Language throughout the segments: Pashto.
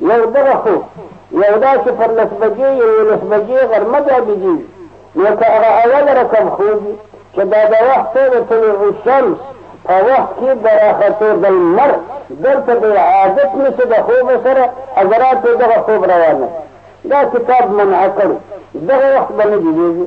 یو دغه خو یو دا چې پر لس بجې یولس بجې غرمه دا بجې وي نو که هغه اول رقم خوب وي چې دا د وخت د طلوع الشمس په وخت کې د راختو د لمر دلته د عادت نشي د خوب سره حضرات دغه خوب روانه دا کتاب منع کړو دغه وخت به نه جوړېږي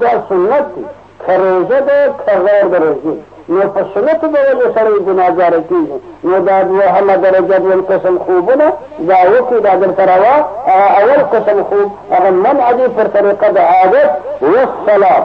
دا سنت دی که روژه ده که غیر د روژې نو په سنتو به ولې سړی ګناهګاره کېږي نو دا دوهمه درجه دویم قسم خوبونه دا وکړي دا درته روا هغه اول قسم خوب هغه منع دی پر طریقه د عادت والصلات